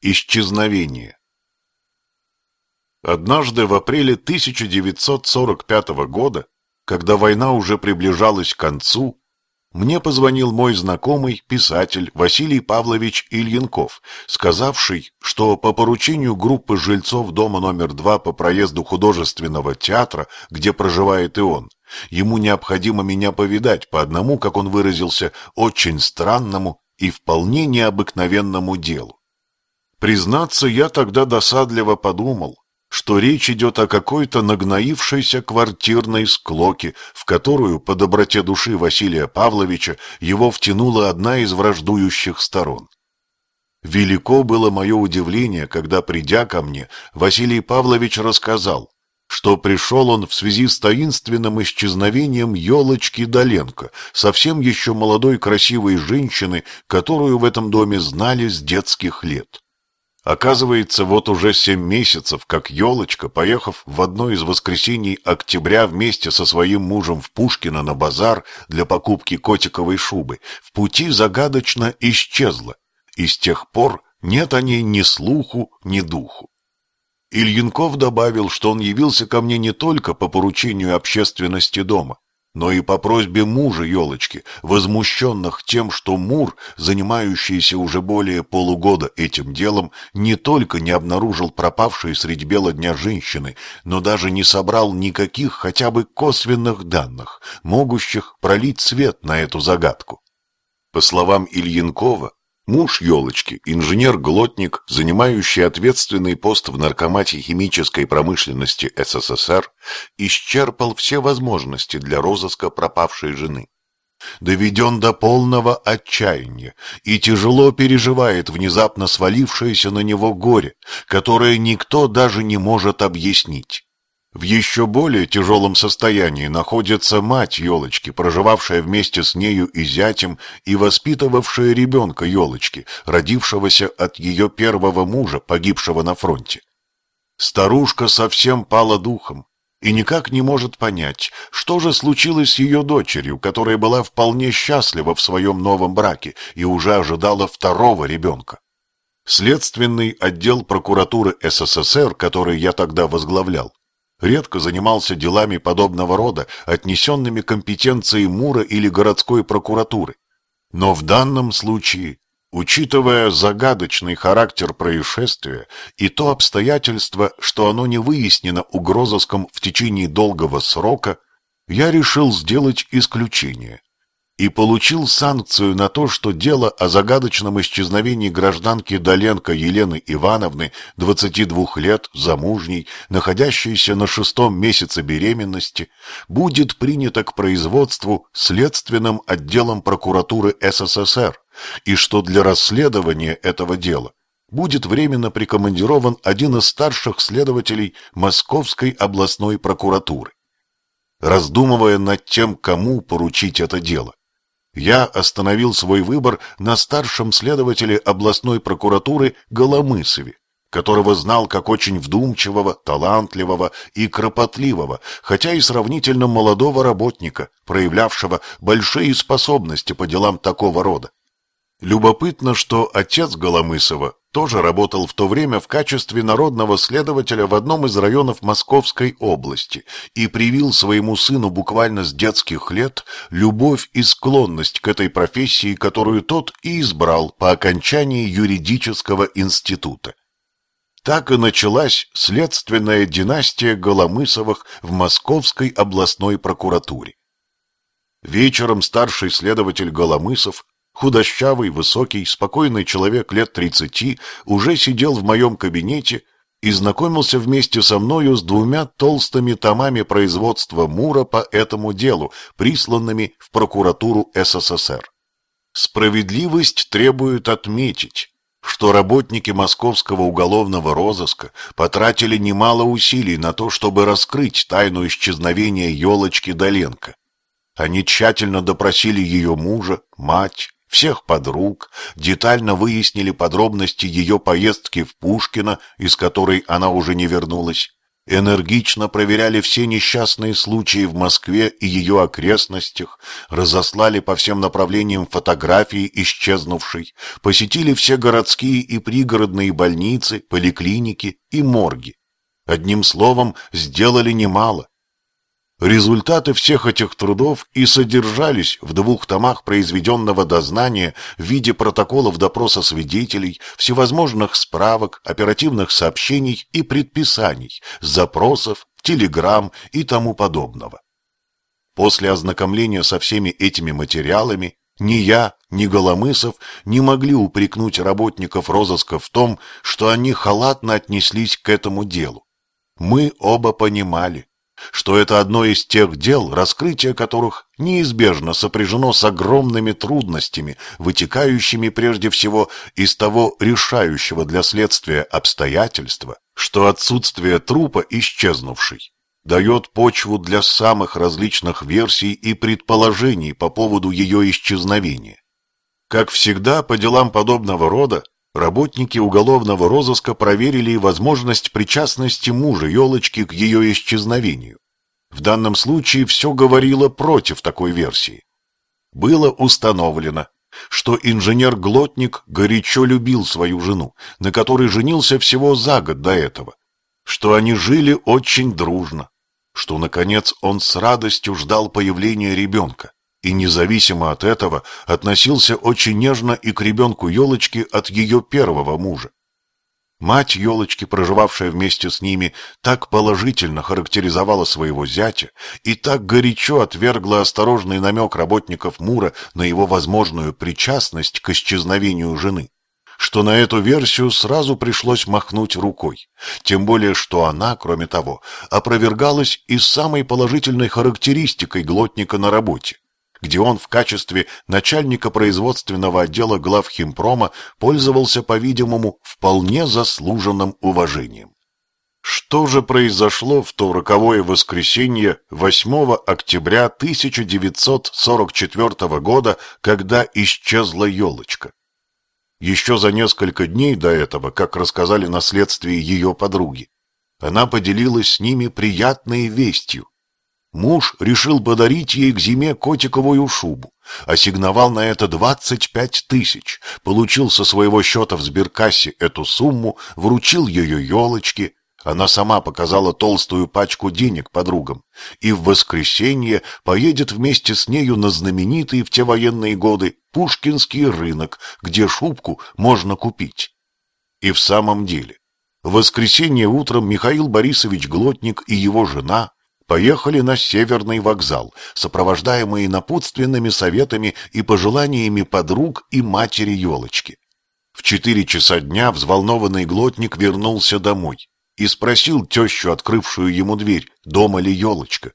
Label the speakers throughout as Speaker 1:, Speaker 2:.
Speaker 1: Исчезновение Однажды в апреле 1945 года, когда война уже приближалась к концу, мне позвонил мой знакомый писатель Василий Павлович Ильинков, сказавший, что по поручению группы жильцов дома номер два по проезду художественного театра, где проживает и он, ему необходимо меня повидать по одному, как он выразился, очень странному и вполне необыкновенному делу. Признаться, я тогда досадливо подумал, что речь идет о какой-то нагноившейся квартирной склоке, в которую, по доброте души Василия Павловича, его втянула одна из враждующих сторон. Велико было мое удивление, когда, придя ко мне, Василий Павлович рассказал, что пришел он в связи с таинственным исчезновением елочки Доленко, совсем еще молодой красивой женщины, которую в этом доме знали с детских лет. Оказывается, вот уже семь месяцев, как елочка, поехав в одно из воскресений октября вместе со своим мужем в Пушкино на базар для покупки котиковой шубы, в пути загадочно исчезла, и с тех пор нет о ней ни слуху, ни духу. Ильинков добавил, что он явился ко мне не только по поручению общественности дома, но и по просьбе мужа елочки, возмущенных тем, что Мур, занимающийся уже более полугода этим делом, не только не обнаружил пропавшей средь бела дня женщины, но даже не собрал никаких хотя бы косвенных данных, могущих пролить свет на эту загадку. По словам Ильинкова, Муж елочки, инженер-глотник, занимающий ответственный пост в наркомате химической промышленности СССР, исчерпал все возможности для розыска пропавшей жены. Доведен до полного отчаяния и тяжело переживает внезапно свалившееся на него горе, которое никто даже не может объяснить. В еще более тяжелом состоянии находится мать елочки, проживавшая вместе с нею и зятем и воспитывавшая ребенка елочки, родившегося от ее первого мужа, погибшего на фронте. Старушка совсем пала духом и никак не может понять, что же случилось с ее дочерью, которая была вполне счастлива в своем новом браке и уже ожидала второго ребенка. Следственный отдел прокуратуры СССР, который я тогда возглавлял, редко занимался делами подобного рода, отнесенными компетенцией Мура или городской прокуратуры. Но в данном случае, учитывая загадочный характер происшествия и то обстоятельство, что оно не выяснено угрозыском в течение долгого срока, я решил сделать исключение и получил санкцию на то, что дело о загадочном исчезновении гражданки Доленко Елены Ивановны, 22 лет, замужней, находящейся на шестом месяце беременности, будет принято к производству следственным отделом прокуратуры СССР, и что для расследования этого дела будет временно прикомандирован один из старших следователей Московской областной прокуратуры. Раздумывая над тем, кому поручить это дело, я остановил свой выбор на старшем следователе областной прокуратуры Голомысове, которого знал как очень вдумчивого, талантливого и кропотливого, хотя и сравнительно молодого работника, проявлявшего большие способности по делам такого рода. Любопытно, что отец Голомысова тоже работал в то время в качестве народного следователя в одном из районов Московской области и привил своему сыну буквально с детских лет любовь и склонность к этой профессии, которую тот и избрал по окончании юридического института. Так и началась следственная династия Голомысовых в Московской областной прокуратуре. Вечером старший следователь Голомысов худощавый, высокий, спокойный человек лет тридцати, уже сидел в моем кабинете и знакомился вместе со мною с двумя толстыми томами производства Мура по этому делу, присланными в прокуратуру СССР. Справедливость требует отметить, что работники московского уголовного розыска потратили немало усилий на то, чтобы раскрыть тайну исчезновения елочки Доленко. Они тщательно допросили ее мужа, мать, всех подруг, детально выяснили подробности ее поездки в Пушкино, из которой она уже не вернулась, энергично проверяли все несчастные случаи в Москве и ее окрестностях, разослали по всем направлениям фотографии исчезнувшей, посетили все городские и пригородные больницы, поликлиники и морги. Одним словом, сделали немало. Результаты всех этих трудов и содержались в двух томах произведенного дознания в виде протоколов допроса свидетелей, всевозможных справок, оперативных сообщений и предписаний, запросов, телеграмм и тому подобного. После ознакомления со всеми этими материалами ни я, ни Голомысов не могли упрекнуть работников розыска в том, что они халатно отнеслись к этому делу. Мы оба понимали, что это одно из тех дел, раскрытие которых неизбежно сопряжено с огромными трудностями, вытекающими прежде всего из того решающего для следствия обстоятельства, что отсутствие трупа исчезнувшей дает почву для самых различных версий и предположений по поводу ее исчезновения. Как всегда, по делам подобного рода Работники уголовного розыска проверили возможность причастности мужа Елочки к ее исчезновению. В данном случае все говорило против такой версии. Было установлено, что инженер-глотник горячо любил свою жену, на которой женился всего за год до этого, что они жили очень дружно, что, наконец, он с радостью ждал появления ребенка и независимо от этого относился очень нежно и к ребенку Елочки от ее первого мужа. Мать Елочки, проживавшая вместе с ними, так положительно характеризовала своего зятя и так горячо отвергла осторожный намек работников Мура на его возможную причастность к исчезновению жены, что на эту версию сразу пришлось махнуть рукой, тем более что она, кроме того, опровергалась и самой положительной характеристикой глотника на работе где он в качестве начальника производственного отдела главхимпрома пользовался, по-видимому, вполне заслуженным уважением. Что же произошло в то роковое воскресенье 8 октября 1944 года, когда исчезла елочка? Еще за несколько дней до этого, как рассказали на следствии ее подруги, она поделилась с ними приятной вестью. Муж решил подарить ей к зиме котиковую шубу, ассигновал на это 25 тысяч, получил со своего счета в сберкассе эту сумму, вручил ее елочке, она сама показала толстую пачку денег подругам и в воскресенье поедет вместе с нею на знаменитый в те военные годы Пушкинский рынок, где шубку можно купить. И в самом деле, в воскресенье утром Михаил Борисович Глотник и его жена поехали на Северный вокзал, сопровождаемые напутственными советами и пожеланиями подруг и матери елочки. В четыре часа дня взволнованный глотник вернулся домой и спросил тещу, открывшую ему дверь, дома ли елочка.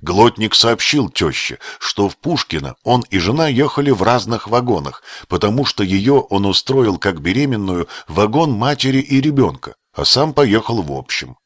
Speaker 1: Глотник сообщил теще, что в Пушкино он и жена ехали в разных вагонах, потому что ее он устроил как беременную вагон матери и ребенка, а сам поехал в общем.